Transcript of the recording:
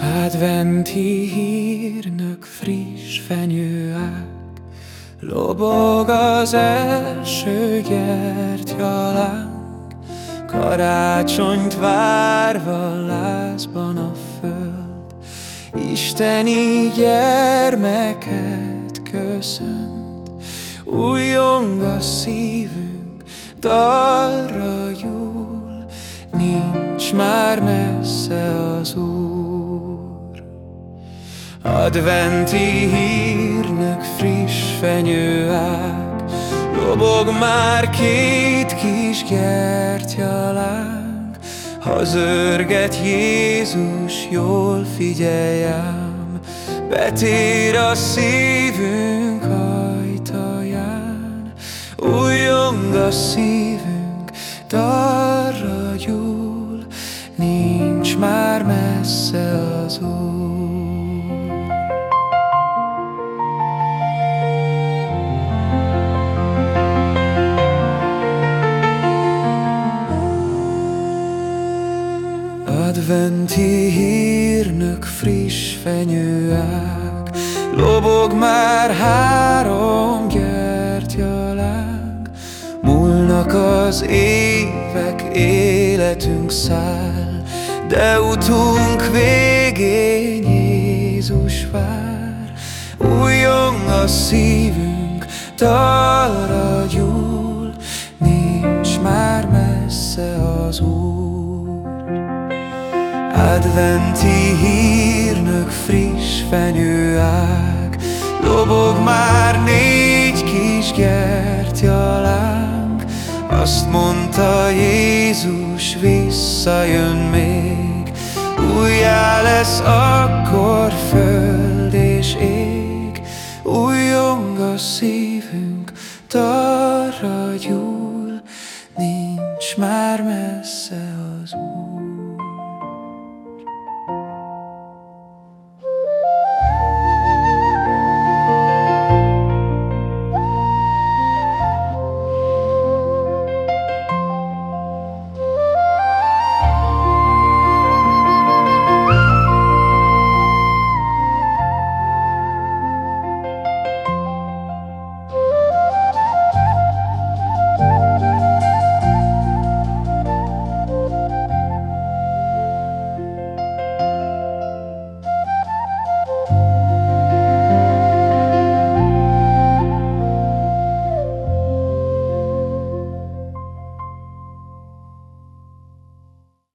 Adventi hírnök friss fenyőág Lobog az első gyertyalánk Karácsonyt várva lázban a föld. Isteni gyermeket köszönt Újjong a szívünk, dalra jól Nincs már messze az Úr Adventi hírnek friss fenyőág Lobog már két kis gertyalánk Ha zörget Jézus, jól figyeljem Betér a szívünk ajtaján. Újjong a szívünk, darra gyúl Nincs már messze az Úr Adventi hírnök friss fenyőág Lobog már három gyertyaláng Múlnak az évek, életünk száll De utunk végén Jézus vár. Újjong a szívünk, talra Adventi hírnök friss fenyőág Lobog már négy kis gertyalánk Azt mondta Jézus visszajön még Újjá lesz akkor föld és ég. Újjong a szívünk, tarra gyúl Nincs már messze az út